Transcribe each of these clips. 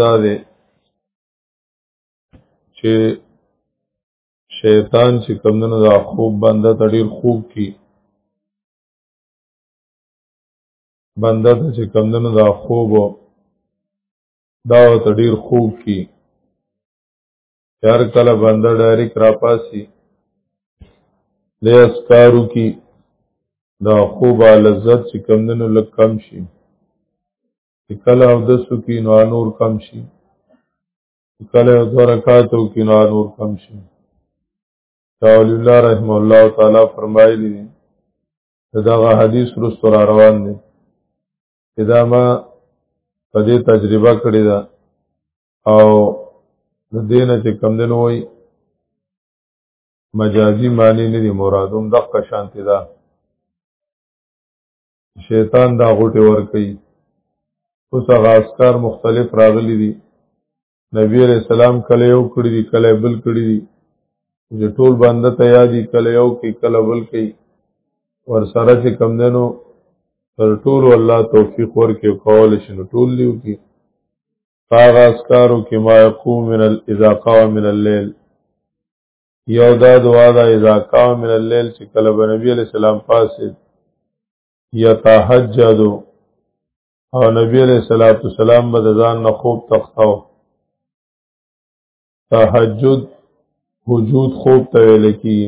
دا دی چې شیطان چې کمدنو دا خوب بنده ته ډیر خوب کی بنده ته چې کمدنو دا خوب دا ته ډیر خوب کی هر کله بنده ډایرک را پاسی د اسکارو کی دا خوب لذت چې کمدنو لکم شي چې کله او دسو کې نو نور کم شي کله او دو رکاتو کې نو نور کم شي شاول الله رحم الله تعالی فرمایلی دی دغه حدیث رستو را روان دی چې دا ما په دې تجربه کړې ده او د دې نه چې کم دی نو وایي مجازي معنی نه دی مرادوم دقه شانتی ده شیطان دا غوټه ور کوي اوس هغه اسکار مختلف راغلي دي نبی علیہ السلام کله یو کړی دي کله بل کړی دي چې ټول باندې ته یادي کله یو کې کله بل کې ور سره چې کم دنو تر ټول الله توفیق ورکې کول شي نو ټول لیو کې هغه اسکارو کې ما یقوم من الاذا قام من الليل یو دا دعا دا اذا قام من الليل چې کله به نبی علیہ السلام پاسه یتهجد او نبی علیہ الصلوۃ والسلام به ځان نه خوب تختاو تهجد وجود خوب ته ویل کی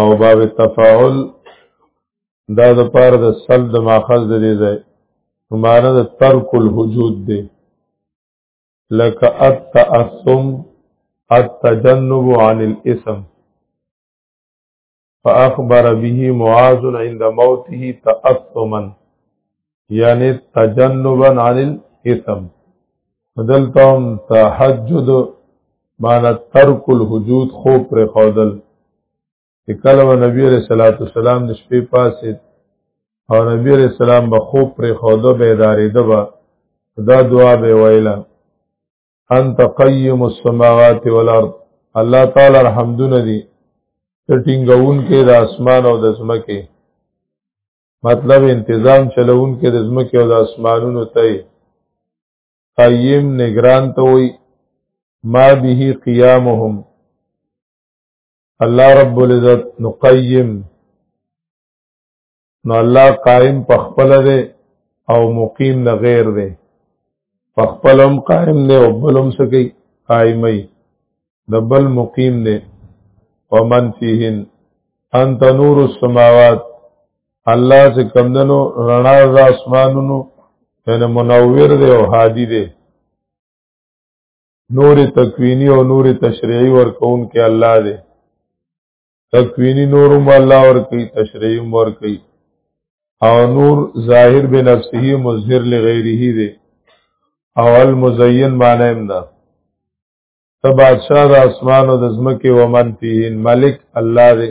او باب تفاعل دا د پار د سل د ماخذ د دی ځای معنی د ترک الوجود دی لك التأثم التجنب عن الاسم فأخبر به معاذ عند موته تأثما یعنی تجنبا عن الاثم بدلتهم تحجد معنی ترک الحجود خوب پر خودل چې کله و نبی علیہ الصلوۃ والسلام د شپې پاسې او نبی علیہ السلام به خوب پر خوده به ادارې دبا دا دعا به ویلا انت قیم السماوات والارض الله تعالی الحمدونه دی ته ټینګون کې د اسمان او د زمکه مطلب انتظام چلون کې د زمکه او د اسمانونو ته قیم نگران ته وي ما به قیامهم الله رب العزت نو قیم نو الله قائم په خپل دی او مقیم نه غیر دی په خپل هم قائم دی او بل هم سکی قائمي د بل مقیم دی ومن فیهن انت نور السماوات الله چې کمندنو رڼا د اسمانونو یعنی منور دی او هادي دی نور تکوینی او نور تشریعی ورکون کې الله دی تکوینی نورم الله ورکی تشریعی ورکی او نور ظاهر بنفسه مظهر لغیره دی او المزین معنی هم ده ته بادشاہ د اسمان او د زمکه و من فیهن ملک الله دی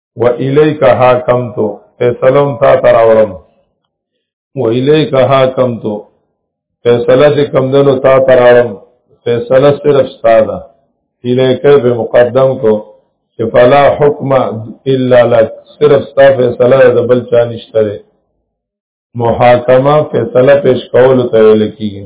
و الیک حاکم تو فیصلوم تا تراورم و الیک حاکم تو فیصله چې کم دنو تا تراورم فیصله صرف ستاده الیک به مقدم کو چې فلا حکم الا لك صرف ستا فیصله د بل چا نشته ده محاکمه فیصله پیش کول ته ویل کیږي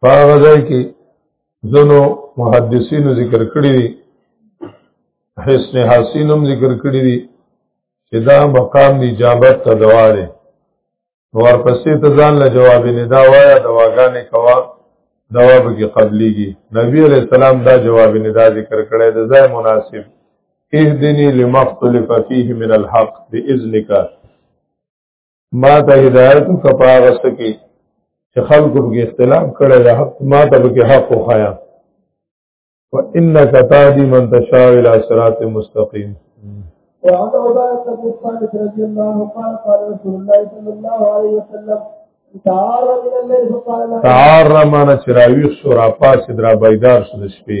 په هغه ځای کې ځنو محدثینو ذکر کړی دی حسن حسین هم ذکر کړی دی چې دا مقام دی اجابت ته دوا دی ورپسې ته ځان له جواب نه دا وایا دواګانې کوا دوا به کې قبليږي نبی عليه السلام دا جواب نه دا ذکر کړی د ځای مناسب اهدني لمختلف فيه من الحق باذنک ما ته هدایت کپاغه سکی چې خلکو به اختلاف کړي دا حق ما ته به حق وخایا وانك تهدي من تشاء الى صراط مستقيم وعن عبادة بن الصامت رضي الله قال قال رسول الله صلى الله عليه وسلم تعار معنا چې راویښ شو را پاسې درا بایدار شو د شپې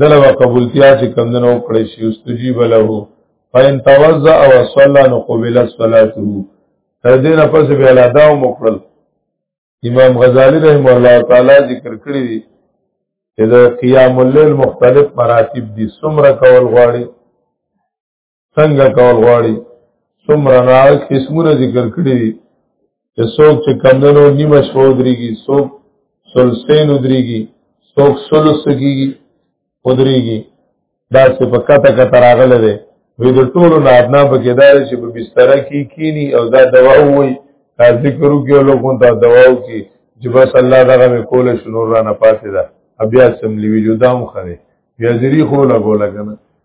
دله قبولتیا چې کمندنو کړی شي استجیب له فین توزع او صلی نو قبل صلاته تر دې نه پس به لا دا وکړل امام غزالی رحم الله تعالی ذکر کړی دی چې د قیام الليل مختلف مراتب دي سمره کول غواړي څنګه کول غواړي څومره نار قسمونه ذکر کړی دي چې څوک چې کمدنو نیمه شپه ودرېږي څوک سلسین ودرېږي څوک سلس کېږي ودرېږي دا چې په کته کته راغلی دی وی د ټولو نه ادنا په کې دا چې په بستره کې کینی او دا دوا وایي دا ذکر وکړي او لوګون ته دوا وکړي چې بس الله دغه مې کوله شنور را نه پاتې ده بیا سم لیوی جو دام خره بیا ذری خو لګو لګنه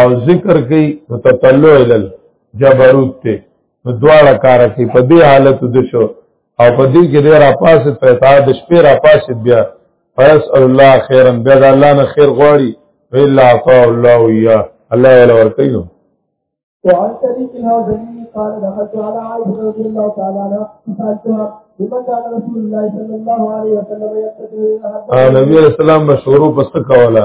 او ذکر کوي نو تطلع الل جبروت ته نو دواړه کار کوي په دې حالت د شو او په دې کې ډیر اپاسه په اطاعت د شپې را پاسه بیا پس الله خیرا بیا د الله نه خیر غواړي الا طاع الله یا الله ولا ورته نو وعن طريق الهوزني قال دخلت على عائشة رضي الله تعالى عنها فسألتها بما كان رسول الله صلى الله عليه وسلم يقتدر إذا حدث نبي عليه السلام مشهور پس کولا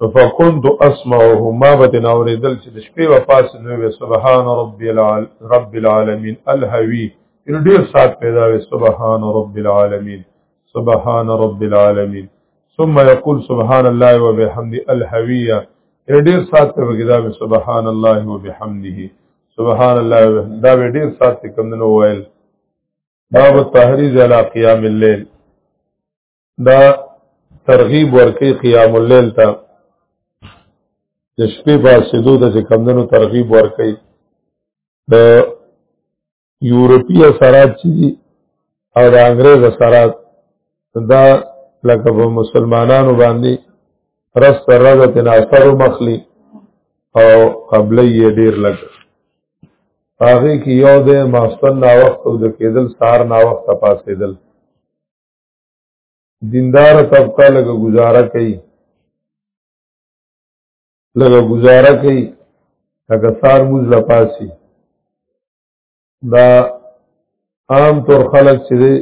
فكنت اسمعه ما بدن اوریدل چې د شپې و پاس نو وي سبحان ربي العال رب العالمین الهوی ان ډیر سات پیدا وي سبحان رب العالمین سبحان رب العالمین ثم يقول سبحان الله وبحمده الهویه ډیر سات په وګدا وي سبحان الله وبحمده سبحان الله دا ډیر سات کوم نو ویل باب التحریز علی قیام الليل دا ترغیب ورکی قیام اللیل تا د شپې په سیدو د کمندونو ترغیب ورکی د یورپی اثرات چې دي او د انګريز اثرات دا لکه په مسلمانانو باندې رس پر رضا تن اثر مخلی او قبلی یې ډیر لګ هغه کې یو د ماستن نا وخت او د کېدل سار نا وخت پاسېدل دیندار طبقه لګه گزاره کوي لګه گزاره کوي لکه سار موز لپاسی دا عام طور خلق چې دی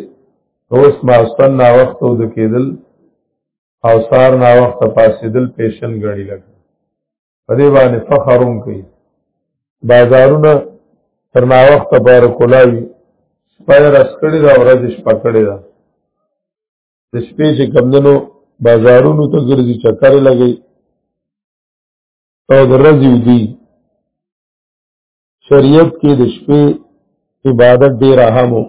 اوس ماستن نا وخت او د کېدل او سار نا وخت پاسېدل پیشن غړي لګ په دې باندې فخر هم کوي بازارونه تر نا وخت پر کولاوي سپای رس کړی دا ورځ شپه کړی دا د شپې چې کمندنو بازارونو ته ګرځي چکر لګي او د ورځې دی شریعت کې د شپې عبادت ډیر اهم وو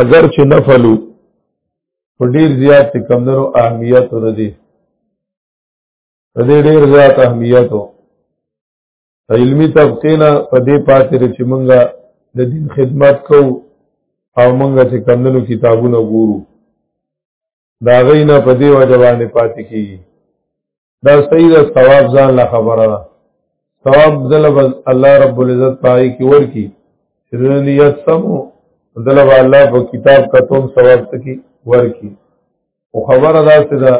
اگر چې نفلو په ډیر زیات کمندنو اهمیت ور دي په دې ډېر زیات اهمیت وو علمي طبقه نه په دې پاتې چې مونږه د دین خدمت کوو او مونږه چې کمندونو کتابونه ګورو دا غینا په دې وجه باندې پاتې کیږي دا صحیح ده ثواب ځان لا خبره ده ثواب دلب الله رب العزت پای کی ور کی چې نیت سمو دلب الله په کتاب کتوم ثواب تکي ور کی او خبره دا چې دا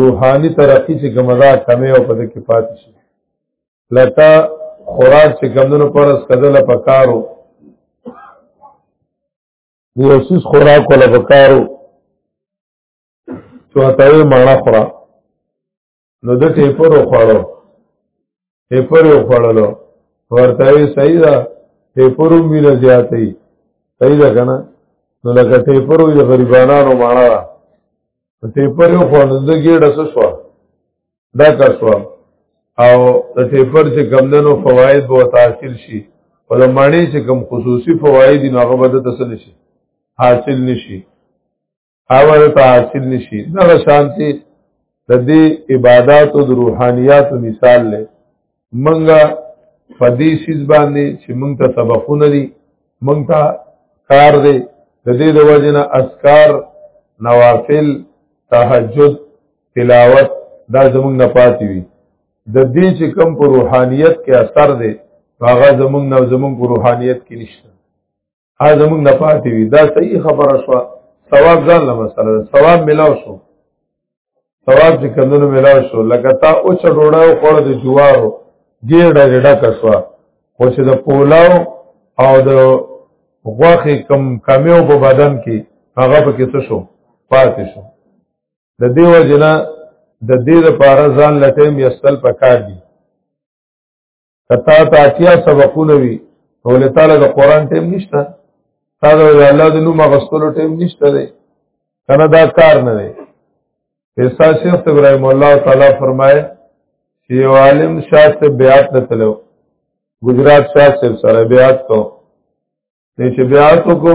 روحاني ترقی چې ګمدا کمې او پد کې پاتې شي لکه خوراک چې ګمدنو پرس کدل پکارو یو سیس خوراک ولا پکارو چوتاوی مانا خوراک نو د ټیپر وخړو ټیپر وخړلو ورته یې صحیح ده ټیپر هم ویل زیاتې صحیح ده کنه نو لکه ټیپر وی غریبانو مانا ده ټیپر یو خو نن د ګیډه څه شو دا کا شو او د ټیپر چې کم دنو فواید به تحصیل شي او د ماڼۍ چې کم خصوصي فواید نه هغه به د تسل شي حاصل نشي هغه ته حاصل نشي دا شانتي د دې عبادت او روحانيات مثال لې منګه فدی شیز باندې چې مونږ ته سبقونه دي مونږ ته کار دی د دې د وجنه اسکار نوافل تهجد تلاوت دا زمونږ نه پاتې وي د دې چې کم په روحانيت کې اثر دی هغه زمونږ نه زمونږ په روحانيت کې نشته ها زمونږ نه پاتې وي دا صحیح خبره شو ثواب ځان له مسله ثواب ملاو شو ثواب چې کمونو ملاو شو لکه تا او چ ډوړه او خور د جوارو ګیړه ګډه کسوا خو چې د پولاو او د غوخه کم کمیو په بدن کې هغه په کې څه شو پاتې شو د دیو جنا د دې لپاره ځان لټیم یستل پکار دي کتا ته اتیا سبقونه وي ټول تعالی د قران ټیم نشته تا د الله د نوم غستلو ټیم نشته دی کنه دا کار نه دی پیسا شیخ ابراهیم الله تعالی فرمایي چې یو عالم شاه ته بیات نه تلو ګجرات شاه سره بیات کو دې چې بیات کو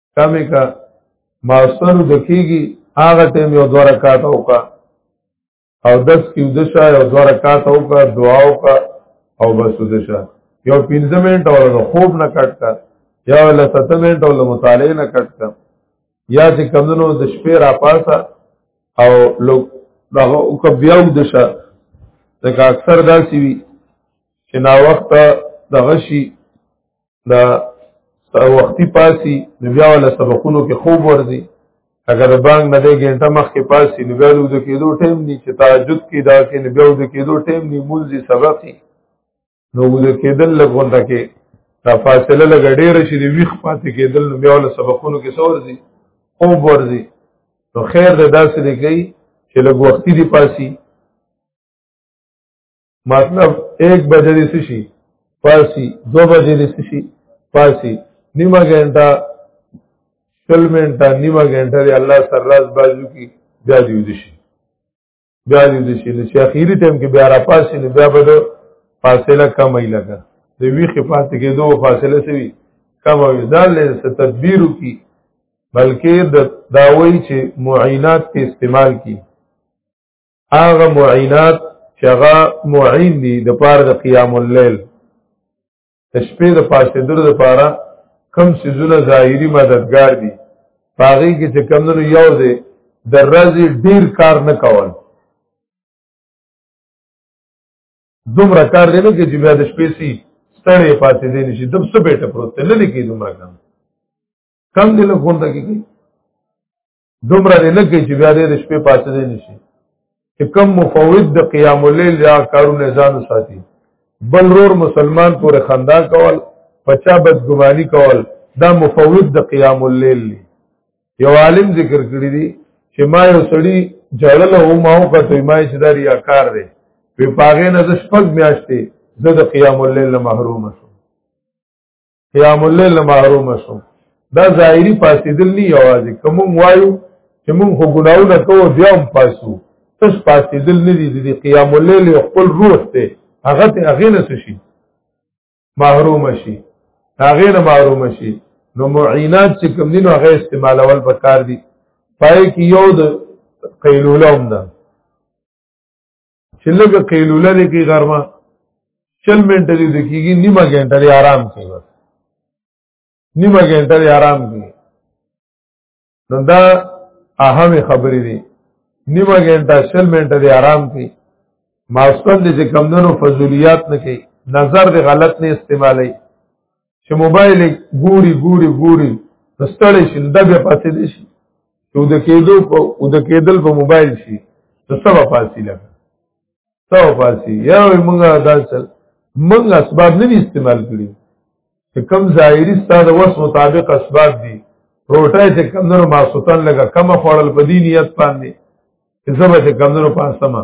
کمی کا ماستر د کیږي هغه ټیم یو دوه رکعات وکا او دس کیو دشا یو دوه رکعات وکا دعا وکا او بس دشا یو 15 منټ او د خوب نه کټ کا یا ول 7 منټ او د مطالعه نه کټ کا یا چې کمونو د شپې را پاسا او لوګ دغه او ک بیا د شه دا اکثر داسي وي چې نا وخت د غشي دا وختي پاسي نو بیا ول سبقونو کې خوب ورځي اگر بانګ نه دی ګنټه مخ کې پاسي نو بیا لود کېدو ټیم ني چې تهجد کې دا کې نو بیا لود کېدو ټیم ني مونږي سبق نو لود کېدل لګونده کې دا فاصله لګ ډېر شي دی ویخ پاتې کېدل نو بیا ول سبقونو کې سورځي خوب ورځي نو خیر ده داسې دی کوي چې لږ وختي دی پاسي مطلب 1 بجې دې شي پاسي 2 بجې دې شي پاسي نیمه ګنټه شل منټه نیمه ګنټه دی الله سر راز بازو کی بیا دی ودی شي بیا دی ودی شي چې اخیری ټیم کې بیا را پاسې نه بیا بده فاصله کمې لګا د وی خفات کې دوه فاصله سوي کم وي دا له تدبیر کی بلکې د داوی چې معینات په استعمال کی هغه معینات چې هغه معین دي د پاره د قیام الليل شپې د پاسېدلو د پاره کم سيزونه ظاهري مددگار دي باغی کې چې کم نو یو دی د ورځې ډیر کار نه کول دومره کار دی نه کې چې بیا د شپې سي ستړې پاتې دي نشي دم څه بیٹه پروت نه لیکي دومره کار کم دی له غونډه کې دومره دې نه کوي چې بیا دې د شپې پاتې دی نشي چې کم مفوض د قیام الليل یا کارونه ځان ساتي بل رور مسلمان پورې خندا کول پچا بدګماني کول دا مفوض د قیام الليل دی یو عالم ذکر کړی دی چې ما یو سړی جړل او ما او کته ما چې دا ریاکار دی په پاغه نه د شپږ میاشتې زه د قیام الليل محروم شوم قیام الليل محروم شو دا ظاهری پاسیدل نه یوازې کوم وایو چې موږ خو ګناونه کوو بیا هم پاسو تش پاسیدل نه دي د قیام الليل خپل روح ته هغه ته هغه نه شي محروم شي هغه نه محروم شي نو معینات چې کوم دي نو هغه استعمالول پکار دي پای کې یو د قیلوله هم ده چې لږه قیلوله دې کې غرمه چل منټه دې کېږي نیمه ګنټه دې آرام کې بس نیمه ګنټه دې آرام کې نو دا اهم خبرې دي نیمه ګنټه چل منټه دې آرام کې ماستون دې چې کمدنو فضولیات نه کوي نظر دې غلط نه استعمالي چې موبایل ګوري ګوري ګوري ستړی شي د بیا پاتې دي شي چې د کېدو په او د کېدل په موبایل شي د سبا پاتې لګا سبا پاتې یا موږ دا څه موږ اسباب نه استعمال کړی چې کم ظاهري ستاسو وس مطابق اسباب دي روټه چې کم نور ما سلطان لګا کم خوړل په دینیت باندې چې زبر چې کم نور پاسما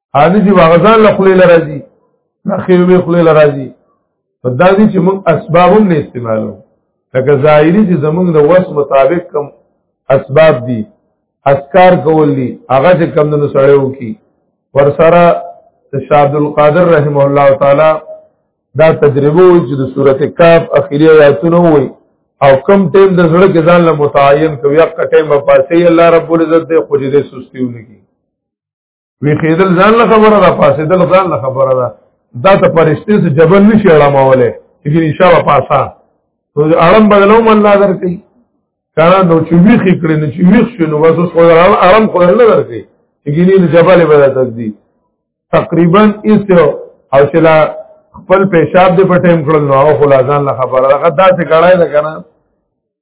هغه چې واغزان له خلې لراځي نه خیر به خلې لراځي په دا دي چې موږ اسباب هم نه استعمالو لکه ظاهري چې زموږ د وس مطابق کم اسباب دي اسکار کول دي هغه چې کم نه سړیو کی ور سره شاه عبد القادر رحم الله تعالی دا تجربه وي چې د سورته کاف اخیری آیاتونه وي او کم ټیم د زړه کې ځان له متعین کوي یا کټه مپاسي الله رب العزت دې خوجې دې سستیونه کی وی خیدل ځان له خبره ده پاسې دل ځان له خبره ده دا ته پرشتي څخه جبل نشي اړموله چې ان شاء الله پاسا نو اړم بدلو من الله درکې کانا نو چې ویخ کړي نو چې ویخ شنو واسو خو اړم خو نه درکې چې ان جبل بدل تقدی تقریبا ایس او شلا خپل پیشاب دې په ټیم کړل نو او خلا ځان له خبره ده دا څه کړای ده کنه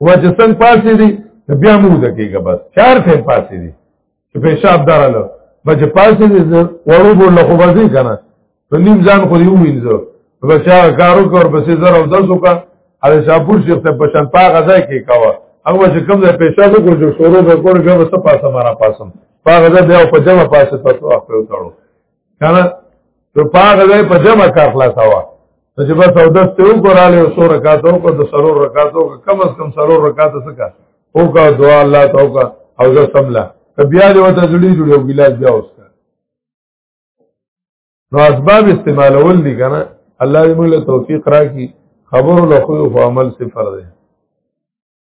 و چې څنګه پاسې دي بیا مو د کېګه بس چار ټیم پاسې دي چې پیشاب دراله بچ پاسې دي وړو بول له خو بځي کنه په نیم ځان خو یو وینځو بچا کارو کور پسې زر او دسو کا او شاپور شیخ ته په شان پاغه ځای کې کاوه هغه چې کوم ځای پیشاب وکړو چې شروع وکړو بیا وسه پاسه مرا پاسم پاغه ځای بیا په جمع پاسه تاسو خپل تړو کنه نو پاغه ځای په جمع کا خلاصوا نو چې بس او دس ته وګوراله او سور رکعات او کو د سرور رکعات او کم از کم سرور رکعات سکا او کا دعا الله تو کا او ز سملا بیا دې وته جوړي جوړي او ګلاس بیا اوس کا نو اسباب استعمالول دي کنه الله دې موږ له توفیق راکړي خبرو له خو او عمل صفر ده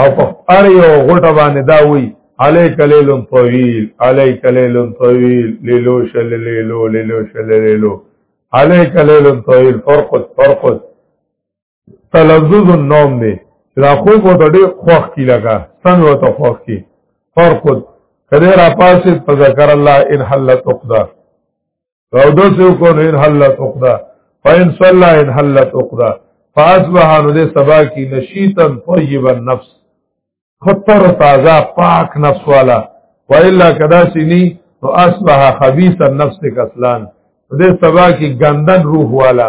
او په ار یو غټه باندې دا وی علیک لیل طویل علیک لیل طویل لیلو شل لیلو لیلو شل لیلو علیک لیل طویل فرقت فرقت تلذذ النوم دی دا خو کو ته ډیر خوخ کی لگا سن و ته خوخ کی فرقت کله را پاسه تذکر الله ان حلت عقده او دو سو کو نو ان حلت اقدا فین صلا ان حلت اقدا فاصبح نو دې سبا کی نشیتن طیب النفس خطر تازه پاک نفس والا و الا کدا سینی نو اصبح خبیث النفس کسلان دې سبا کی ګندن روح والا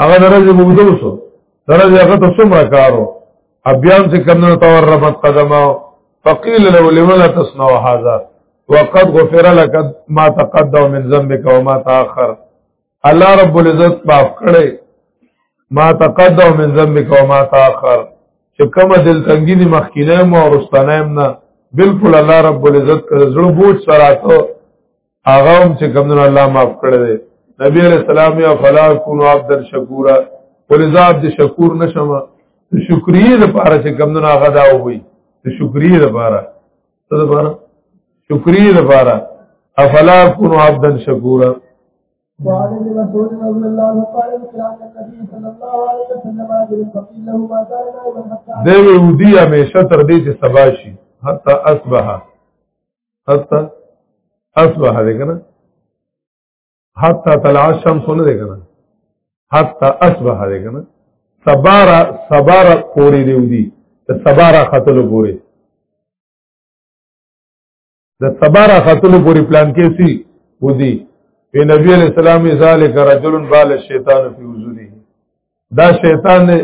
هغه درځي بوګدو شو درځي هغه ته څومره کارو ابيان چې کمنه تور ربط قدمه فقيل له لملا تصنع هذا وقد غفر لك ما تقدم من ذنبك وما تاخر الله رب العزت معاف کړي ما تقدم من ذنبك وما تاخر چې کومه دل تنګي دي مخکینه مو او رستنه نه بالکل الله رب العزت کړه زړه بوج سره هغه هم چې کومنه الله معاف کړی دی نبی علیہ السلام یا فلا کونو عبد الشکورا ولذا عبد الشکور نشم شکریه لپاره چې کومنه هغه دا وي شکریه لپاره څه لپاره شکریه لپاره افلا کونو عبد الشکورا وعن ابن مسعود رضي الله عنه قال قراءة النبي صلى الله عليه وسلم رجل فقيل له ما كان نائما حتى ده يودي هميشه تر دې چې سبا شي حتى اصبح حتی اصبح دې کنه حتی طلع الشمس نه دې کنه حتی اصبح دې کنه سبارا سبارا پوری دی ودی د سبارا خاتلو پوری د سبارا خاتلو پوری پلان کې سی ودی په نبی علیہ السلام ذالک رجل بال الشیطان فی وجوده دا شیطان دی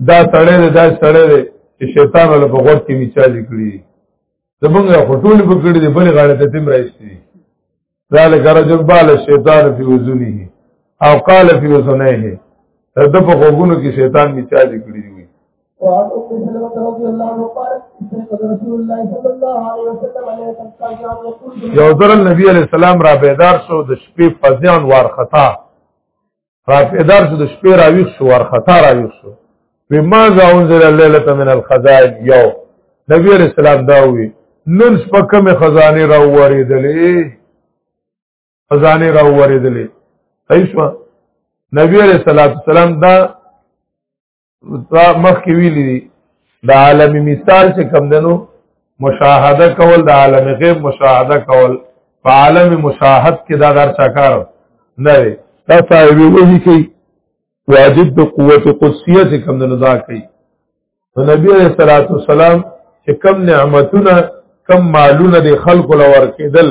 دا سړی دی دا سړی دی چې شیطان له په غوږ کې میچاج کړی د موږ په ټول په کړي دی بل غاړه ته تم راځي ذالک رجل بال الشیطان فی وزنه او قال فی وزنه د په غوګونو کې شیطان می چاج کړی دی وعن ام سلمة رضي الله عنها قالت استيقظ رسول الله صلى الله عليه وسلم عليه السلام يقول يا ذر النبي عليه السلام را بيدار شو د شپې فزيان وار خطا را پیدار شو د شپې راویښ شو ورخطا راویښ شو وی ما ذا انزل الليله من الخزائن یو نبی علیہ السلام دا وی نن سپکمه خزانه را وریدلې خزانه را وریدلې ایشوا نبی علیہ السلام دا دا مخکې ویلي دي د عالم مثال چې کم دنو مشاهده کول د عالم غیب مشاهده کول په عالم مشاهد کې دا در چاکار نه دی دا صاحب وحی کوي واجب د قوت قدسیه چې کم دنو دا کوي نو نبی علیہ الصلوۃ والسلام چې کم نعمتونه کم مالونه د خلکو لور کېدل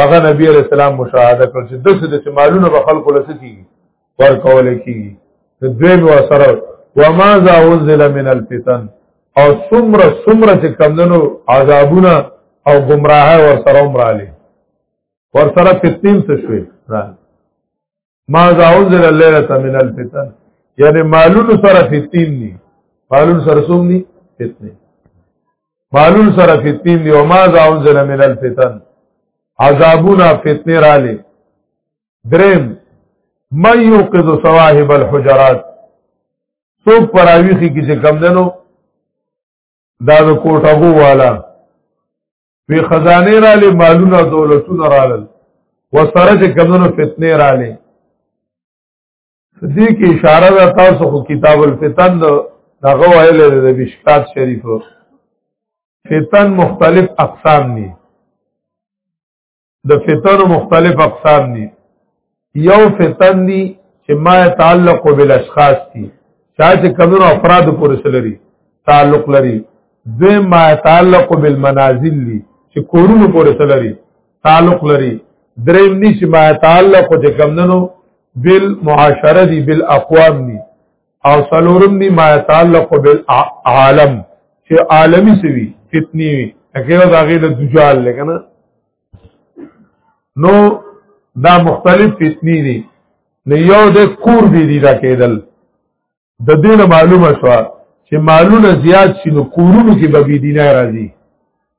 هغه نبی علیہ السلام مشاهده کړ چې دغه د مالونه به خلکو لسکی ورکول کی دوی مو سره وما ذا انزل من الفتن او سمره سمره چې کمندنو عذابونه او گمراه ور سره عمراله ور سره فتنیم څه شوي ما ذا انزل الليله من الفتن یعنی مالون سره فتنیم ني مالون سره سوم ني فتنه مالون سره فتنیم ني او ما ذا انزل من الفتن عذابونه فتنه رااله درم من یوقظ صواحب الحجرات څوک پراویخي کې چې کم دنو دا د کوټغو والا په خزانه را لې مالونه دولتونه رالل وسره چې کم دنو فتنه را لې دې کې اشاره ده تاسو خو کتاب الفتن دغه ویل د بشکات شریف فتن مختلف اقسام دي د فتن مختلف اقسام دي یو فتن دي چې ما تعلق بالاشخاص دي چا چې کمنو افراد پورې سلري تعلق لري دوی ما تعلق بالمنازل دي چې کورونو پورې سلري تعلق لري دریم دي چې ما تعلق چې کمنو بالمعاشره دي بالاقوام دي او سلورم دی ما تعلق بالعالم چې عالمی سوي فتنی وي هغه دا غي د دجال لګنه نو دا مختلف فتنی دي نو یو د کور دی دی دا کېدل د دین معلومه شو چې مالونه زیات شي نو کورونو کې به بی دینه راځي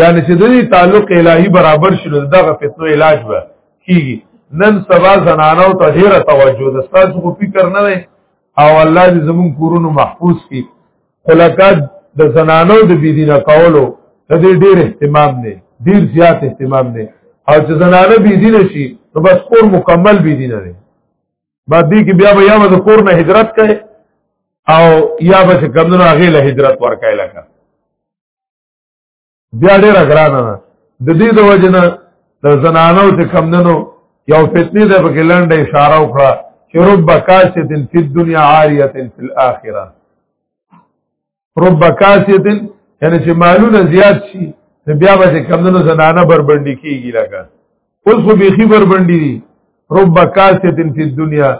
یعنی چې د دې تعلق الهي برابر شي دغه فتنو علاج به کیږي نن سبا زنانو ته ډیره توجه ده تاسو کو فکر نه وي او الله دې زمون کورونو محفوظ کړي خلقات د زنانو د بی دینه کولو د دې ډیر اهتمام دی ډیر زیات اهتمام دی او چې زنانه بی دینه شي نو بس کور مکمل بی دینه دی بعد دې کې بیا به یا به کور نه هجرت کوي او یا به کمنو هغه له هجرت ورکای لکه بیا ډیر ګرانه ده د دې د وجنه د زنانو چې کم دنو یو فتنه ده په کې لنډه اشاره وکړه چې رب کاسیت فی الدنیا عاریه فی الاخره رب کاسیت یعنی چې مالونه زیات شي بیا به کم دنو زنانه بربندی کیږي لکه اوس خو بیخي بربندی دي رب کاسیت فی الدنیا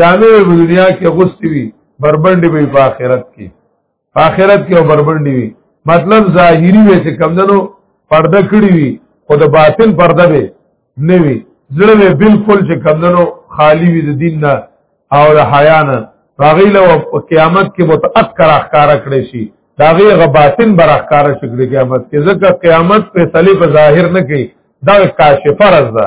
جامع په دنیا کې غوستي وي بربندی به په آخرت کې په آخرت کې او بربندي وي مطلب ظاهري وي چې کمندنو پرده کړی وي خو د باطن پرده به نه وي زړه به بالکل چې کمندنو خالی وي د دین نه او د حیا نه هغه له قیامت کې متأکر اخکارا کړی شي دا غي غباطن بر اخکارا شي کړی قیامت کې ځکه قیامت په صلیب ظاهر نه کوي دا کاشفه رز ده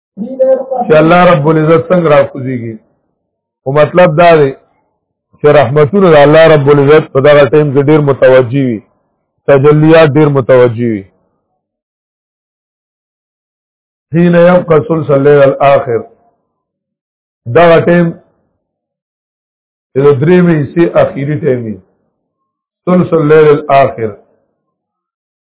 چې الله رب العزت څنګه راکوزيږي او مطلب دا دی چې رحمتونه د الله رب العزت په دغه ټیم کې ډیر متوجي وي تجلیات ډیر متوجي وي حين يبقى ثلث الليل الاخر دا ټیم د درې مې سي اخیری ټیم دی ثلث الليل الاخر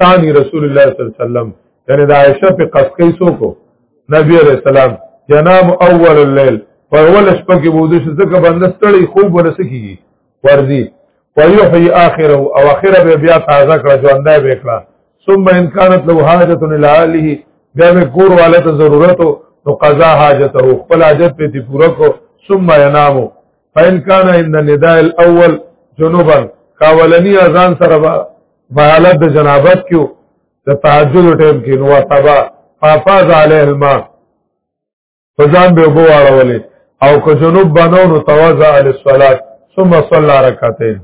ثاني رسول الله صلی الله علیه وسلم یعنی د عائشه په قصقې سوکو نبی علیہ السلام جناب اول الليل په اول شپه کې بوده چې ځکه بنده ستړي خوب ورسکیږي ورځي ويحيي اخره او اخره به بیا تازه کړه ژوندای به کړه ثم ان كانت له حاجه الى اهله بیا به کور والے ته ضرورت نو قضا حاجته خپل حاجت په دې پوره کو ثم ينام فان كان عند النداء الاول جنوبا کاولنی اذان سره په حالت د جنابت کې د تهجد ټیم کې نو سبا فافاز علیه الماء فزان به وبو واړولې او که جنوب بنو نو توزع للصلاه ثم صلى ركعتين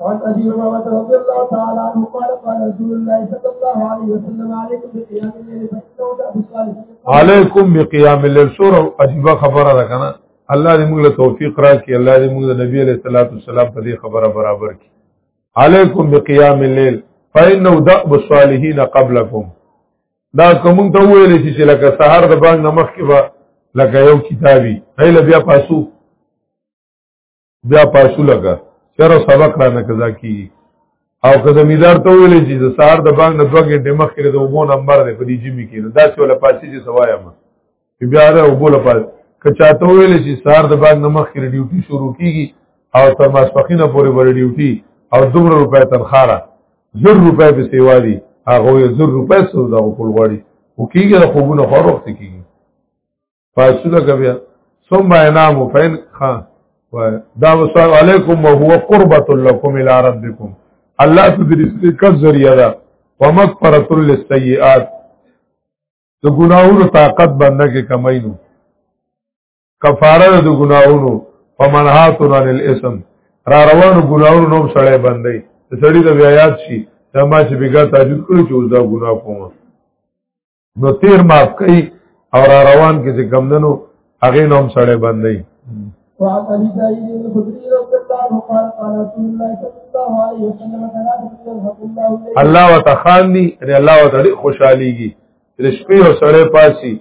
وعن ابي هريره رضي الله تعالى عنه قال قال رسول الله صلى الله عليه وسلم عليكم بقيام الليل فانه دأب الصالحين عليكم بقيام الليل سوره عجيبه خبره ده کنه الله دې موږ له توفیق راکړي الله دې موږ د نبی عليه الصلاه والسلام په دې خبره برابر کړي علیکم بقیام الليل فإنه دأب الصالحین قبلکم دا کوم ته ویل چې لکه سحر د بانګ نمخ کې به لکه یو کتابي هله بیا پاسو بیا پاسو لګا چر سبق را نه قضا کی او که زمیدار ته ویل چې د سحر د بانګ نه دوه غنټه مخکې د وبو نمبر دی په دې جمی کې دا چې ولا پاسې چې سوایم بیا دا وګوله پات کچاته ویل چې سار د باغ نمخ کې ډیوټي شروع کیږي او تر ماسپخینه پورې ور ډیوټي او دومره روپې تنخاره زر روپې به سیوا دي هغه یې زر روپې سو دا خپل غړي او کیږي د خوبونه خور وخت کیږي فاسوله کوي ثم ينام فين خان دا وصال علیکم وهو قربت لكم الى ربكم الله تدریس کذریه ده ومغفرت للسیئات د ګناهونو طاقت بنده کې کمای نو کفاره د ګناهونو فمنهاتن عن الاسم را روانو ګناهونو نوم سړی بندي د سړی د بیا یاد شي دا ما چې بیګا تاجود کړو چې اوس دا ګناه کوم نو تیر معاف کوي او را روان کې چې کمندنو هغه نوم سره باندې وعن ابي سعيد الخدري رضي الله عنه قال قال رسول الله صلى الله عليه وسلم ثلاثه الله وتخالي ان الله وتعالى خوشاليږي د شپې او سړې پاسي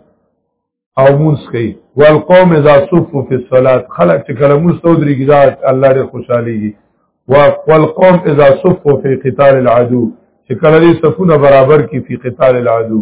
او مونږ کوي والقوم اذا صفوا في الصلاه خلق چې کله مونږ تودري کیږي الله دې خوشاليږي والقوم اذا صفوا في قتال العدو چې کله دې صفونه برابر کی په قتال العدو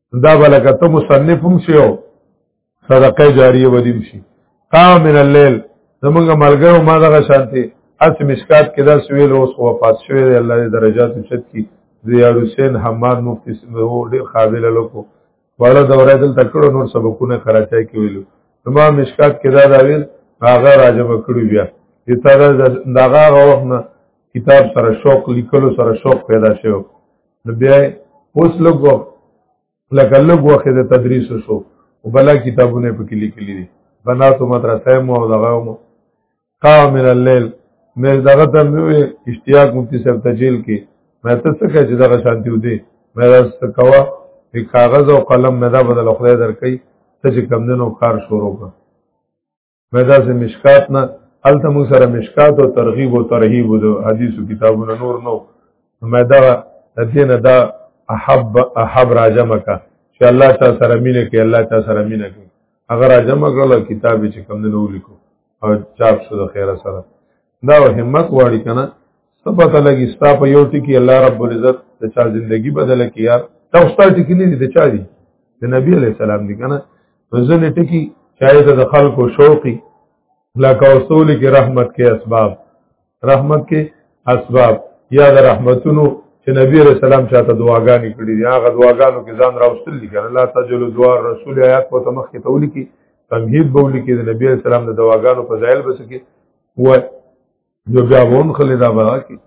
دا بلکه ته مصنف هم شي او صدقه جاریه ودیم شي تا من الليل زمونږ ملګرو ما دغه شانتي اس مشکات کې دا سویل اوس وفات شوی دی الله دې درجات چت کی زیار حسین حماد مفتی سمو ډیر قابل لوکو وړه دوره دل تکړو نور سبقونه کراچۍ کې ویلو ما مشکات کې دا دا ویل هغه راجم کړو بیا دې تا دا دغه وخت نه کتاب سره شوق لیکلو سره شوق پیدا شوی نو بیا اوس لږ وخت لکه لږ وخت د تدریس شو او بلا کتابونه په کې لیکلي دي بناتو مدرسه مو او دغه مو قام من الليل مې دغه ته مې اشتیاق مفتی صاحب تجیل کې مې ته څه کې چې دغه شانتی ودی مې راست کوا په کاغذ او قلم مې دا بدل خدای درکې ته چې کم دنو کار شروع کړ مې دا سه مشکات نه الته مو سره مشکات او ترغیب او ترهیب د حدیثو کتابونو نور نو مې دا دینه دا احب احب راجم کا چې الله تعالی سره مینه کې الله تعالی سره مینه کې اگر راجم کړل کتاب چې کم نه نو لیکو او چاپ شو د خیره سره دا همت واړی کنه سبته لګي ستا په یو ټکی الله رب العزت د چا ژوندۍ بدل کیا دا استاد ټکی نه دي د چا دي د نبی علی السلام دي کنه ځنه ټکی شاید د خلکو شوقي لکه اصول کې رحمت کې اسباب رحمت کې اسباب یا د رحمتونو چې نبی علیہ السلام چاته دعاګانې کړې دي هغه دعاګانو کې ځان راوستل دي کنه الله تعالی دعا رسول آیات په تمخ کې تولي کې تمهید بولی کې د نبی علیہ السلام د دعاګانو په ځایل بس کې وای نو بیا به هم خلې دا به کی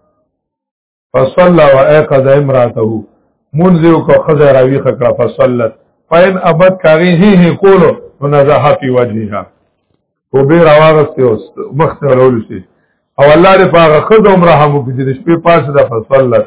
فصلا و ایقظ امراته منځ یو کو خزه راوی خکړه فصلت فین ابد کاری هی هی کولو نزاحه فی وجهها او به راوغسته اوس مخ ته ورول شي او الله دې پاغه خزه عمره هم کې دې شپې پاسه د فصلت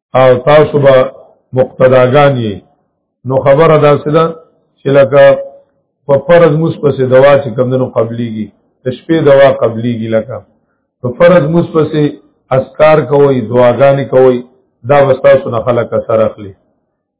او تاسو به مقتداګان یې نو خبره دا سده چې لکه په فرض موس پسې دوا چې کمندونو قبليږي د شپې دوا قبليږي لکه په فرض موس پسې اسکار کوي دعاګانې کوي دا وستا سن خلک اثر اخلي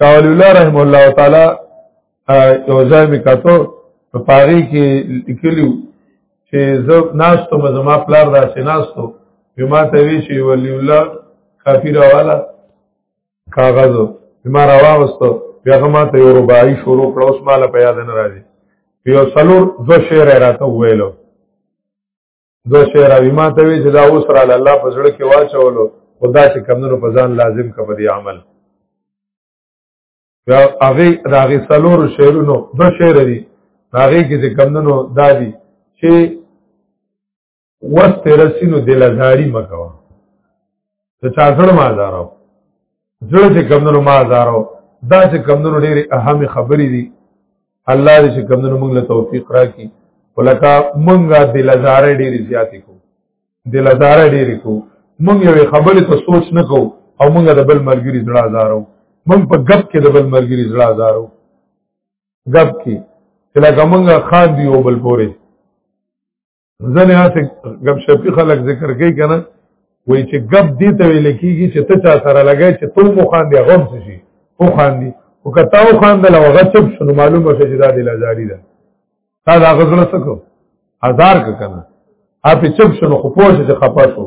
کاول الله رحم الله تعالی یو ځای می کاتو په پاغي کې لیکلو چې زه ناستو مزما پلار داسې ناستو بما ته وی چې ولی الله کافی راواله کاغذو بما راواغستو بیا ما ته یو رباعي شروع کړو اوس مال په یاد نه راځي یو سلور دو شعر راته ویلو دو شعر او ما ته وی چې دا اوس را الله په زړه کې واچولو خدا چې کمنو په ځان لازم کبه دی عمل یا هغه راغی سلور شعرونو دو شعر دي هغه کې چې کمنو دادی چې وست رسینو دلزاری مکوا ته چا سره ما دارو زړه چې کمندونو ما زارو دا چې کمندونو ډېری اهمي خبرې دي الله دې چې کمندونو موږ له توفیق راکړي ولکه مونږه د لزارې ډېری زیاتې کو د لزارې ډېری کو مونږ یو خبرې ته سوچ نه کو او مونږه د بل ملګری زړه زارو مونږ په غب کې د بل ملګری زړه زارو غب کې چې لکه مونږه خان دی او بل پورې ځنه هسه غب شپي خلک ذکر کوي کنه وای چې غب دې ته ویل کیږي چې ته چا سره لګای چې تو مو خان دی غم څه شي او خان دی او کته او خان دل وغه چپ شنو معلومه شي چې دا د لازاری ده تا دا غزل سکو هزار ک کنه اپ چپ شنو خو پوه چې خپه شو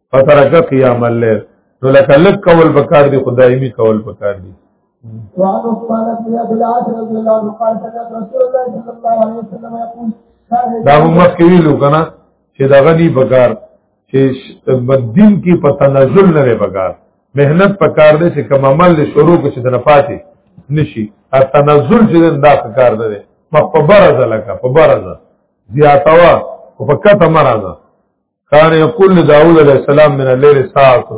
فترک قیام الليل نو لکه لک کول پکار دی خدایمی کول پکار دی وعن عثمان بن ابي العاص رضي الله عنه قال سمعت رسول الله صلى الله عليه وسلم يقول دا موږ مخکې ویلو کنه چې دا غني بګار چې بدین کې په تنزل نه لري بګار مهنت پکار دی چې کوم عمل له شروع کې د نفاتې نشي ا تنزل چې دا پکار دی مخ په برزه لکه په برزه زیاتوا او په کته مرزه کان یقول داوود علیہ السلام من الليل ساعت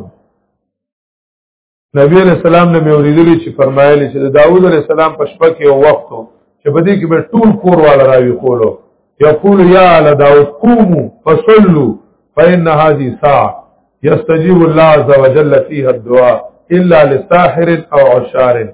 نبی علیہ السلام نے اوریدلی چې فرمایلی چې داوود علیہ السلام په شپه کې او وخت چې په دې کې به ټول کور والا راوي کولو یقول یا علی داوود قوموا فصلوا فإن هذه ساعه يستجيب الله عز وجل فيها الدعاء الا لساحر او عشار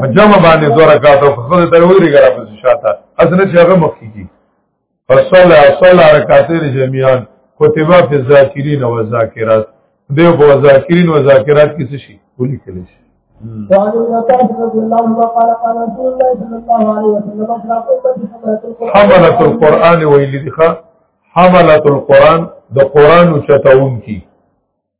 په جمع باندې دوه رکعات او خو ته وی رګرا په شاته اسنه چې هغه مخکې کی فصلا صلا رکعتین جميعا کتبه فی الذاکرین و الذاکرات دیو په ذاکرین و ذاکرات کې څه شي ولي کلی شي وعن ابن عباس رضي الله عنه قال قال رسول الله صلى الله عليه وسلم حملت القرآن ویلی دخا حملت القرآن د قرآن چتون کی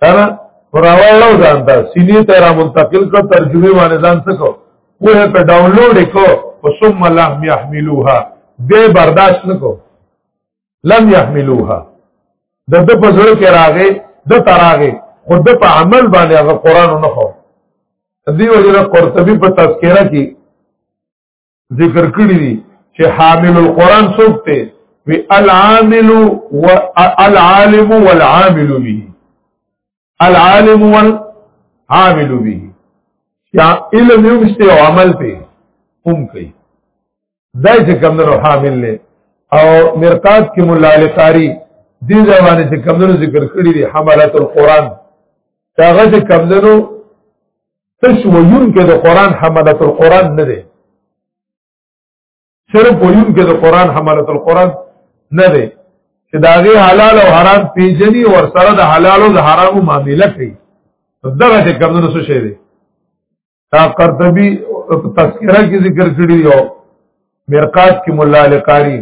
کنه راوړو ځان ته سینې ته را منتقل کړ ترجمه باندې ځان څه کو وه په ډاونلوډ کو ثم لم يحملوها به برداشت نکو لم يحملوها د د په زړه کې راغې د تراغې خود په عمل باندې هغه قران نه خو دی وجه قرطبي په تذکرہ کې ذکر کړی دي چې حامل القرآن څوک دی وی العامل و العالم والعامل به العالم والعامل به یا علم یو مشته او عمل په هم کوي دا چې کمنو حامل له او مرقات کې مولا علی قاری دې زمانه چې کمنو ذکر کړی دی حملات القرآن هغه چې کمنو تش ویون کې د قران حملت القران نه دی صرف ویون کې د قران حملت القران نه دی چې داغه حلال او حرام پیژني او سره د حلال او د حرام معاملې کوي دغه چې کوم نو څه شي دی تا قرطبي تذکرہ کې ذکر کړی یو مرقات کې مولا علی قاری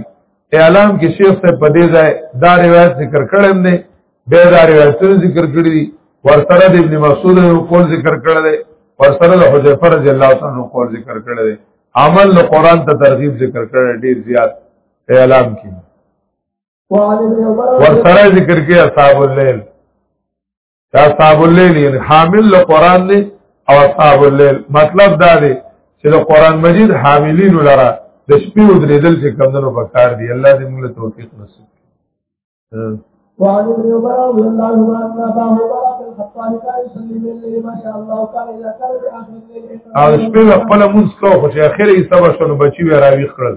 اعلام کې شیخ صاحب په دې ځای دا روایت ذکر کړم دی به دا روایت ذکر کړی دی ورسره د ابن مسعود قول ذکر کړی دی ورسره د حذیفه رضی الله عنه قول ذکر کړی دی عمل له قران ته ترغیب ذکر کړی ډیر زیات اعلام کې ورسره ذکر کې اصحاب الليل دا اصحاب الليل یعنی حامل له قران دی او اصحاب الليل مطلب دا دی چې د قران مجید حاملین لره د شپې ودرېدل چې کمندونو په کار دی الله دې موږ له توفیق نصیب وعن ابن عمر رضي الله عنهما ان ابا هريره بن الخطاب كان يصلي من الليل ما شاء الله وكان اذا كان باخر الليل او شپې خپل مونږ کو خو چې اخر یې سبا شنو بچي وی راوي خړل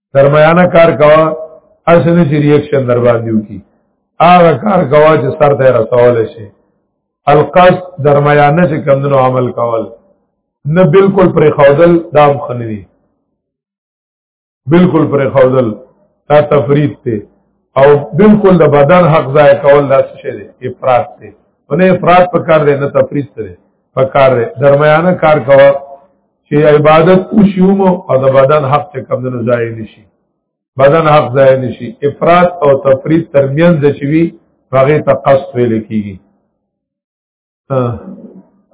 سرمایانه کار کوا اسنه چې ریاکشن در باندې وکي هغه کار کوا چې سر ته رسول شي القصد درمیانه چې کمندونو عمل کول نه بالکل پر خودل دام خنري بالکل پر خودل دا تفرید ته او بالکل د بدن حق ضایع کول دا څه دی افراط ته ونه افراط په کار دی نه تفرید ته په کار دی درمیانه کار کوا چې عبادت وشوم او د بدن حق ته کم نه ځای نشي بدن حق ځای نشي افراط او تفرید ترمنځ د چوي هغه ته قصد ویل کیږي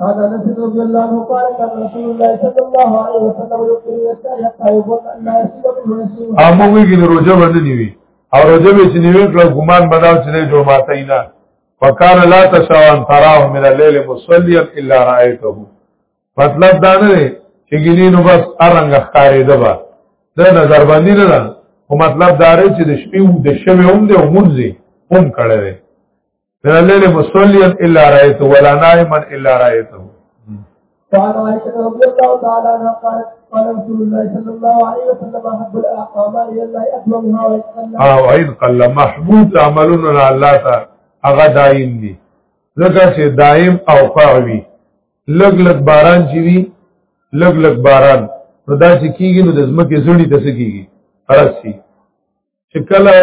قال انس رضي الله عنه قال كان رسول الله صلى الله عليه وسلم يقول يسال حتى يقول ان لا يسيب منه نسيب امو وی ګل روزه باندې نیوي او روزه به چې نیوي کله ګمان بدل چې جو ماته نه فكان لا تشاء ان تراه من الليل مصليا الا رايته مطلب دا نه دی چې ګینې نو بس ارنګ ښکارې ده به د نظر باندې نه ده خو مطلب دا دی چې د شپې او د شوې هم دی او مونځ هم کړی دی من الليل مصليا الا رايته ولا نائما الا رايته قال عائشة رضي الله تعالى عنها قالت قال رسول الله صلى الله عليه وسلم احب الاعمال الى الله اتممها وان قل اه وان قل محبوب عملنا الله تعالى هغه دایم دي ځکه چې دایم او فعوی لګ لګ باران چې وي لګ لګ باران نو دا چې کیږي نو د زمکه زړی ته څه کیږي ارسي چې کله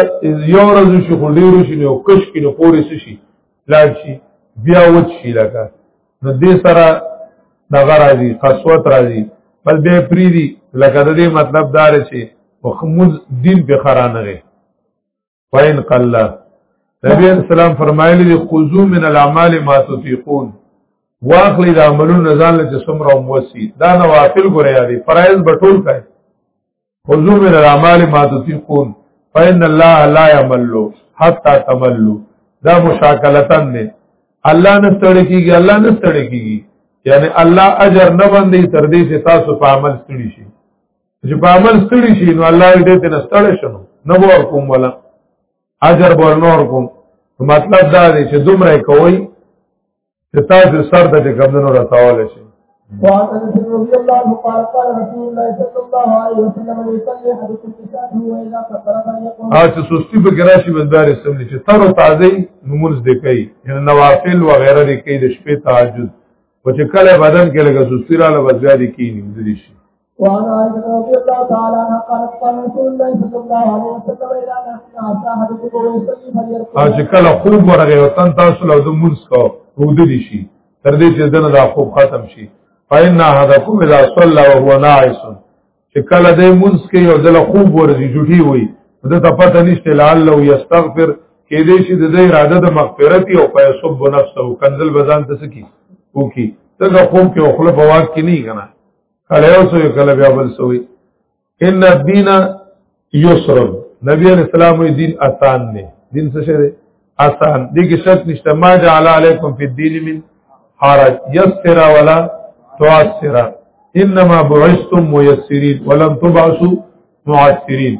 یو ورځ شي خو ډیر شي نو کش کې نو پورې شي لاړ شي بیا وچ شي لکه نو دې سره دغه راځي قسوت راځي بل به پریدي لکه د دې مطلب دار چې مخموز دین به خرانه فین قلا نبی اسلام فرمایلی دی خذو من الاعمال ما تطيقون واخلی د عملونو نزان له څومره موسی دا نوافل ګره یادي فرایض بټول کای خذو من الاعمال ما تطيقون فین الله لا یملو حتا تملو دا مشاکلتن نه الله نه ستړي کیږي الله نه ستړي کیږي یعنی الله اجر نه باندې تر دې چې تاسو په عمل ستړي شئ چې په عمل ستړي شي نو الله دې ته نستړي شنو نه ور کوم ولا اجر بول نور کوم مطلب دا دی چې دومره کوي چې تاسو سر د کمندونو رسول شي وعن انس رضي الله عنه قال قال رسول الله صلى الله عليه وسلم من يصلي حديث الكتاب هو اذا كبر فليقل ها چې سستی به ګراشي بندار سم چې تر تازه نمونز دی کوي یعنی نوافل و غیره دی کوي د شپې تهجد او چې کله بدن کې لګه سستی را لبه زیادې کینی ودی شي وعن عائشة رضي الله تعالى عنها قالت قال رسول الله صلى الله عليه وسلم إذا نحن عسى أحدكم ويصلي فليركع او چې کله خوب ورغی وطن تاسو له د مونږ کو ودلی شي تر دې چې دنه دا خوب ختم شي فإن أحدكم إذا صلى وهو ناعس چې کله دې مونږ کې یو دله خوب ورځي جوټي وي د ته پته نشته لعل او یستغفر کې دې شي د دې اراده د مغفرت او فیسب نفسه کنزل بزان تسکی وکي ته خوب کې خپل بواک کې نه کنه کله یو سوی کله بیا بل سوی ان الدین یسر نبی علیہ السلام وی دین آسان دی دین څه شه دی آسان دی کې شرط نشته ما جعل علیکم فی الدین من حرج یسر ولا تعسر انما بعثتم ميسرين ولم تبعثوا معسرين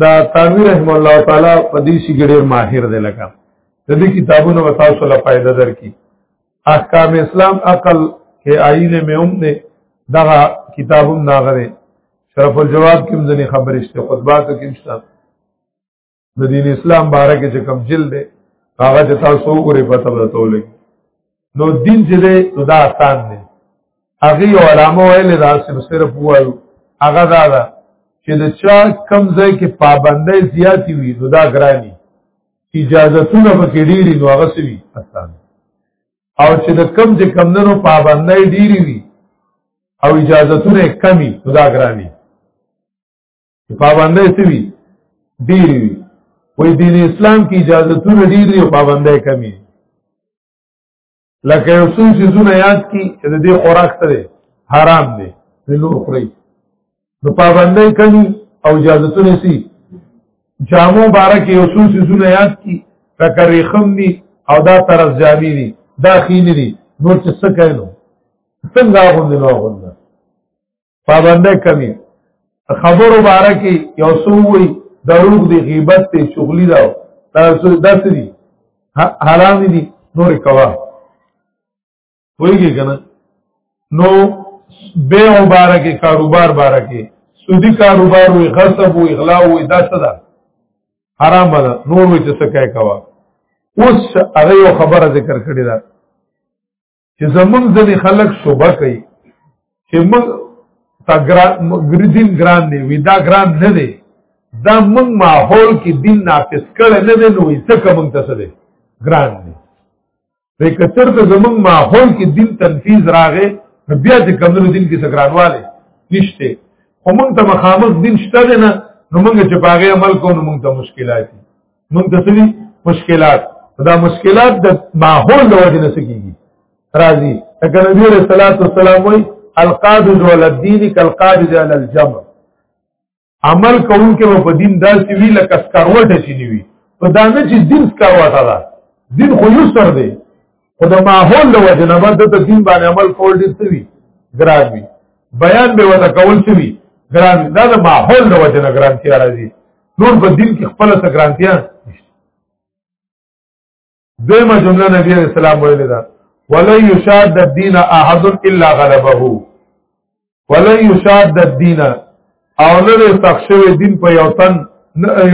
دا تنویر رحم الله تعالی په دې شي ګډیر ماهر دی لکه د دې کتابونو وتا سو لا فائدہ درکې احکام اسلام عقل کې آئین مې هم نه دا کتابم ناغره شرف الجواب کوم ځنی خبرې شته خطبات کوم شته د دین اسلام باره کې چې کوم جلد دی هغه چې تاسو وګورئ پته به تولګي نو دین چې دی نو دا آسان دی هغه یو علامه ویل دا صرف صرف وایو هغه دا ده چې د چا کم ځای کې پابندۍ زیاتی وي نو دا ګرانی اجازهتونه پکې ډېری نو هغه سوي آسان او چې د کم چې کم نو پابندۍ ډېری وي او اجازهتونه کمی نو دا ګرانی پابندۍ سوي ډېری وي وې دین اسلام کې اجازهتونه ډېری او پابندۍ کمی لکه یو څو سيزونه یاد کی چې د دې خوراک سره حرام دی نو خوري نو پابندۍ کړي او اجازهونه سي جامو بارک یو څو سيزونه یاد کی لکه ریخم دي او دا طرف جامي دي دا خینې دي نور څه کوي نو څنګه غوندې نو غوندې پابنده کمی خبرو باره کې یو څو وي دروغ دی غیبت ته شغلی دا تاسو داس دي حرام دي نور کوا وایي کنه نو به مبارکه کاروبار بارکه سودی کاروبار وي غصب وي اغلا وي دا څه ده حرام ده نور وي چې څه کوي کوا اوس هغه یو خبره ذکر کړی ده چې زمونږ ځنې خلک شوبه کوي چې موږ تا ګران دین ګران دی وی دا ګران نه دی دا موږ ماحول کې دین نافذ کړي نه دی نو یې څه کوم ته څه دی ګران دی په کتر ته زموږ ماحول کې دین تنفیذ راغې بیا چې کمنو دین کې سګرانواله نشته خو موږ ته مخامخ دین شته نه نو موږ چې پاغه عمل کوو نو موږ ته مشکلات دي موږ د سړي مشکلات دا مشکلات د ماحول د وجه نه سکیږي راځي لکه نبی رسول الله صلی الله علیه وسلم وایي القابض علی الدین کالقابض علی الجمر عمل کوونکې به په دین داسې وي لکه سکروټه چې نیوي په دا نه چې دین سکروټه ده دین خو یو سر دی خو د ماحول د وجه نه به د دین باندې عمل کول دي سوي ګران وي بیان به وته کول سوي ګران دا د ماحول د وجه نه ګران تیار دي نور په دین کې خپل څه ګرانتیا نشته دیمه جمله نبی علیہ السلام ویل دا ولن یشاد الدین احد الا غلبه ولن یشاد الدین او نه تخشوی دین په یو تن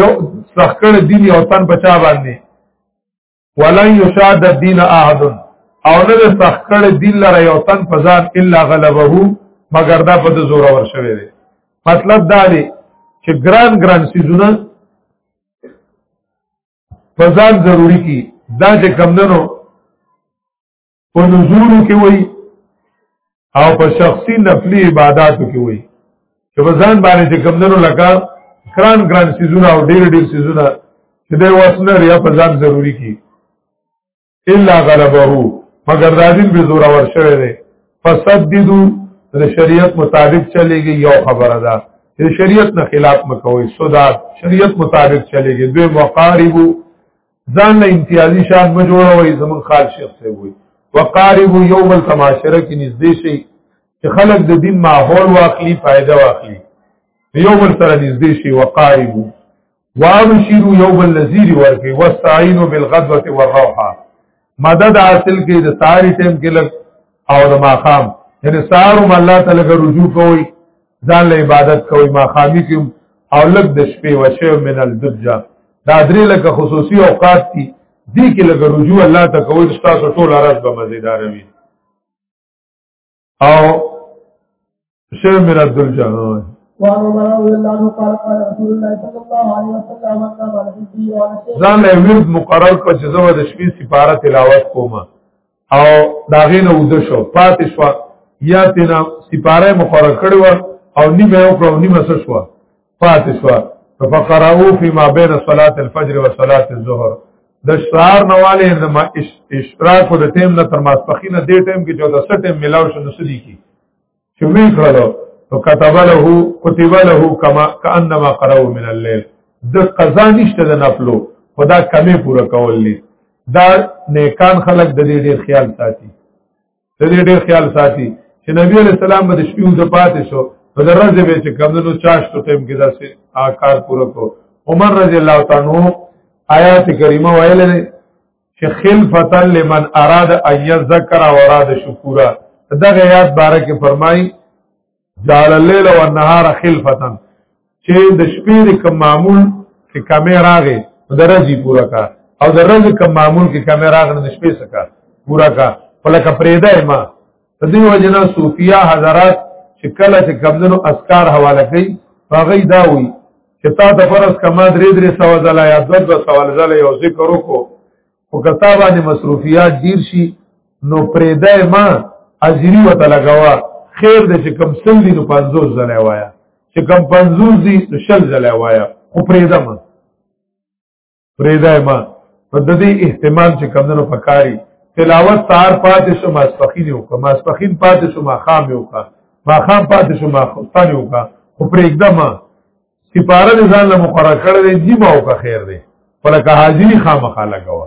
یو څخکړ دین یو تن بچا باندې ولن یشاد الدین احد او نه د سخکړ دین لره یو تن په ځان الا غلبه مگر دا په زور ور شوی دی مطلب دا دی چې ګران ګران سيزونه په ځان ضروری کی دا چې کمندنو په نزول کې وای او په شخصي نفلي عبادتو کې وای چې بزان باندې چې کمندونو لکه کران کران سيزونه او ډېر ډېر سيزونه چې د وسنه ریا په ځان ضروری کی الا غلبه مگر راځین به زور ور شوه دی فسددو د شریعت مطابق چلےږي یو خبره ده د شریعت نه خلاف مکوئ سودات شریعت مطابق چلےږي دوی مقاربو ځان له امتیازي شان به جوړوي زمون خال شیخ ته وي وقارب یوم التماشره کې نږدې شي چې خلک د دین ماحول واخلي فائدہ واخلي یو بل سره نږدې شي وقارب وابشروا یوم النذیر ورکي واستعینوا بالغدوه والروحه مدد حاصل کې د ساری ټیم کې لګ او د ماقام یعنی سارو الله تعالی رجوع کوي ځان له عبادت کوي ما خامي کوم او لګ د شپې وشه من الدجا دا درې لکه خصوصي اوقات دي دي کې لګ رجوع الله ته کوي تاسو ټول راز به مزیدار وي او شر من الدجا وعن عمر رضي الله عنه قال قال رسول الله صلى الله عليه وسلم من قام على حزبه وعلى شيخ ځان له ورد مقرر په جزوه د شپې سپاره تلاوت کومه او داغې نه وده شو پاتې شو یا تینا سپاره مقرر کړو او نیمه او کړو نیمه سره شو پاتې شو فقراو فی ما بین صلاه الفجر و صلاه الظهر د شعار نواله د ما اشتراک د ټیم نه تر ماسپخینه دې ټیم کې جو د سټیم ملاو شنو سدي کی چې وی کړو نو كتب له كتب له كما كانما قرأ من الليل د قضا نشته د نفلو خدا کمې پوره کول دي دا نیکان خلق د دې ډېر خیال ساتي د دې ډېر خیال ساتي چې نبی علی السلام به د شپې د پاتې شو په درځه به چې کمندونو چاشتو ټیم کې داسې آکار پوره کو عمر رضی الله تعالی عنہ آیات کریمه ویلې چې خلفتا لمن اراد ان يذكر وراد شکورا دغه یاد باره کې فرمایي جعل الليل والنهار خلفتا چې د شپې د کوم معمول کې کمې راغې درځي پورا کا او درځي کوم معمول کې کمې راغې د شپې سکا پورا کا ولکه پرېدا ما په دې وجنه صوفیا حضرات چې کله چې کمزنو اسکار حواله کوي هغه دا وایي چې تا د فرض کما درې درې سو زلا یا دو دو سو زلا یو ذکر وکړو او کتا باندې مصروفیات ډیر شي نو پرېدای ما اجری وته لګوا خیر دې چې کم سل دي نو 50 زلا وایا چې کم 50 دي شل زلا وایا خو پرېدم پریدای ما په د دې اهتمام چې کمندونو پکاري تلاوت سار پاتې شو ماسپخین یو کا ماسپخین پاتې شو ماخام یو کا ماخام پاتې شو ماخستان یو کا خو پرېږدم سپاره ځان له مقرره کړې دی ما او کا خیر دی ولکه حاضری خامخاله کوه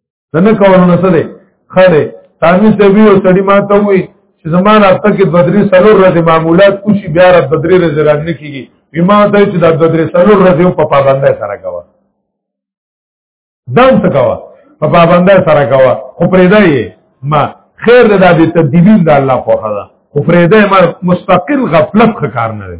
نه کولو نه سره خره تامي سوي او سړی ما ته وي چې زمانه هفته کې بدري سلور ورځې معمولات کوشي بیا را بدري ورځې رانه کیږي بما ته چې دا بدري سلور ورځې په پابندۍ سره کاوه دم څه کاوه په پابندۍ سره کاوه خو پرېدای ما خیر د دې تدبیر د الله خو خدا خو پرېدای ما مستقل غفلت ښکار نه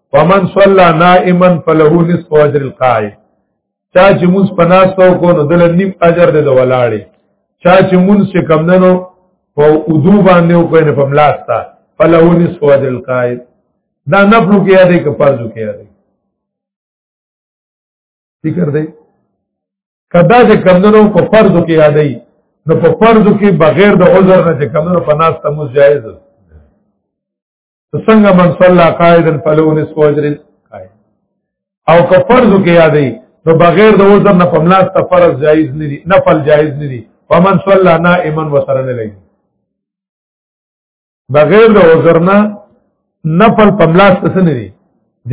ومن صلى نائما فله نصف اجر القائم چا چې موږ پناستو کو نو دل نیم اجر دې ولاړې چا چې موږ چې کم دنو په ودو باندې او په په ملاستا فله نصف اجر القائم دا نفلو کې یادې کې فرضو کې یادې ذکر دی کدا چې کم دنو په فرضو کې یادې نو په فرضو کې بغیر د عذر نه چې کم دنو پناسته موږ جایز ده څنګه من صلى قائدا فلو نصف اجر قائد او که فرض کې یادې نو بغیر د عذر نه پملاس ته فرض جایز نه دي نفل جایز نه دي ومن صلى نائما وسره نه لګي بغیر د عذر نه نفل پملاس ته نه دي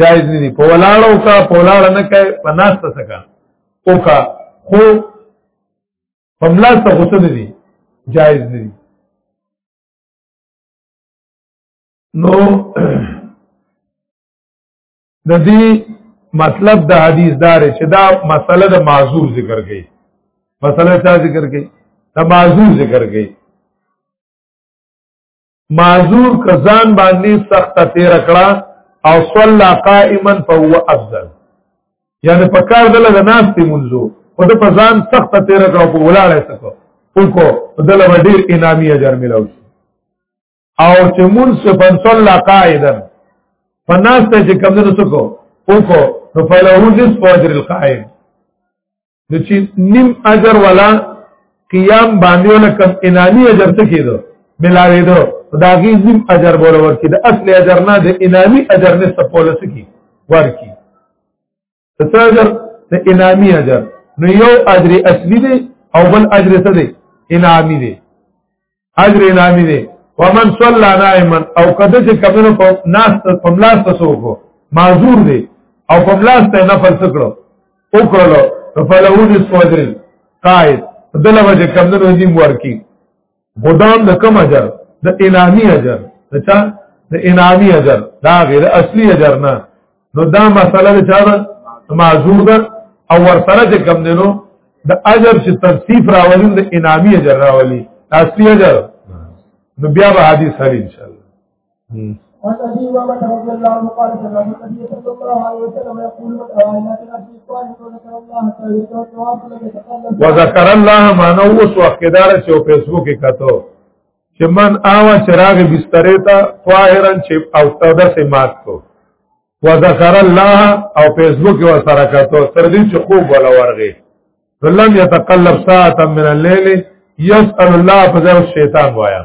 جایز نه دي په ولاړو کا په ولاړ نه کوي په ناس ته سکا او کا خو پملاس ته غوسه نه دي جایز نه دي نو د دې مطلب د حدیث دار چې دا مسله د معذور ذکر کړي مسله چا ذکر کړي د معذور ذکر کړي معذور کزان باندې سخت تیر کړه او صلى قائما فهو افضل یعنی په کار دله د ناس تی منځو او د پزان سخت تیر کړه په ولاړه سکو وکړو دله ډیر انعامي اجر ملو او چې منصفا صلى قائدا فناس ته چې کم نه سکو وکړو نو فله نصف اجر القائم نو چې نیم اجر ولا قیام باندې ولا کم انانی اجر ته کېدو ملاوي دو دا غي نیم اجر بوله ورکی د اصل اجر نه د انانی اجر نه سپول سکی ورکی څه اجر ته انعامي اجر نو یو اجر اصلي دی او بل اجر څه دی انعامي دی اجر انعامي دی ومن صلى نائما او کده چې کمنو په ناس ته پملاس ته سوکو معذور دی او پملاس ته نه فرض کړو او کړلو فلهو نصف اجر قائد دله وجه کمنو دې ورکی خدام د کم اجر د انعامي اجر چا د انعامي اجر دا غیر اصلي اجر نه نو دا مسله د چا ده معذور ده او ورسره چې کم دی نو د اجر چې تفصیف راولین د انعامي اجر راولي اصلي اجر نو بیا به حدیث هر ان شاء الله عن ابي امامه رضي الله عنه قال سمع النبي صلى الله عليه وسلم يقول من روى الى نفسه قال وذكر الله تعالى والثواب لم يتقلب وذكر الله ما نو اوس وخت دار چې په فیسبوک کې کتو چې من آوا چراغ بسترې ته طاهرن چې او توده سي مات کو وذكر الله او فیسبوک کې وسره کتو تر دې چې خوب ولا ورغي فلم يتقلب ساعه من الليل يسأل الله فزر الشيطان وایا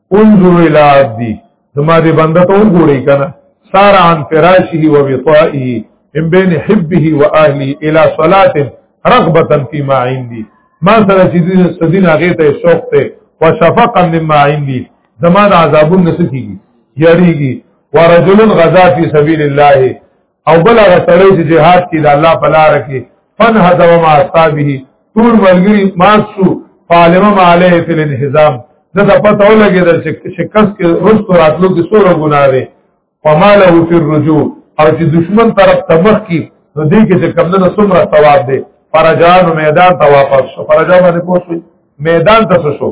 انظر الى عبدي زما دې بنده ته وګوري کنه سار عن فراشه ووطائه من بين حبه واهله الى صلاه رغبه فيما عندي ما سره چې دې سدين هغه ته شوق ته وشفقا مما عندي زما د عذابون نسکیږي یریږي ورجل غزا فی سبیل الله او بل هغه سړی چې جهاد کې د الله په لار کې فن هذا ما اصحابه ټول ملګری مات شو فالما ما عليه في الانهزام دا ته پته ولګی د شکست کې رستو راتلو کې سور ګناه دی وما له في الرجوع او چې دشمن طرف تمخ کی نو دې کې چې کمنه څومره ثواب دی فرجان میدان ته واپس شو فرجان باندې پوښتنه میدان ته شو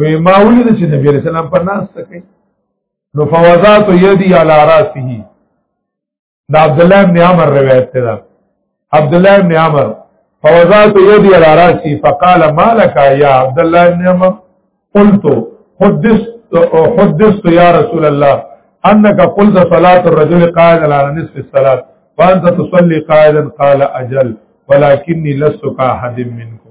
وی ما ولید چې نبی علیہ السلام په ناس تکي نو فوزات یدی علی راسه دا عبد الله ابن عمر روایت ده عبد الله ابن عمر فوزات یدی علی راسه فقال مالک یا عبد الله ابن عمر قلت حدثت حدثت یا رسول الله انك قلت صلاه الرجل قائلا على نصف الصلاه وانت تصلي قائلا قال اجل ولكني لست كاحد منكم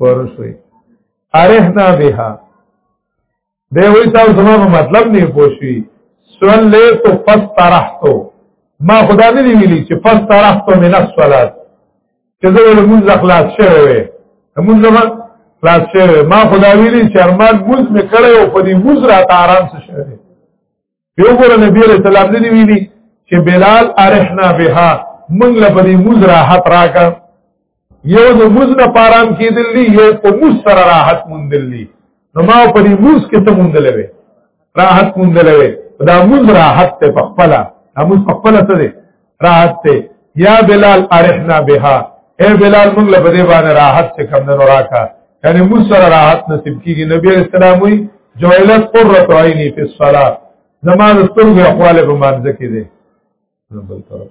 ورسوي ارحنا بها دی وی تاسو زما په مطلب نه پوښوي صلیت فاسترحتو ما خدا نه دی ویلي چې فاسترحتو من الصلاه چې زه له موږ خلاص شوی وې موږ زما خلاص شوی ما خدا ویلي چې ارمان موږ مې کړو په دې موږ را ته آرام څه شوی یو ګور نبی علیہ السلام دې ویلي چې بلال ارحنا بها موږ له بری موز راحت راکا یو د موز نه پارام کېدل دي یو په موز سره راحت موندل دي نو ما په دې موز کې ته موندل وي راحت موندل وي دا موز راحت ته په خپل دا موز په خپل څه دي راحت ته یا بلال ارحنا بها اے بلال موږ له بده باندې راحت څخه کم نه راکا یعنی موږ سره راحت نصیب کیږي نبی اسلام وی جویلت قرۃ عینی فی الصلاه زمان سترګې اقوال په مانځ کې دي بل طرف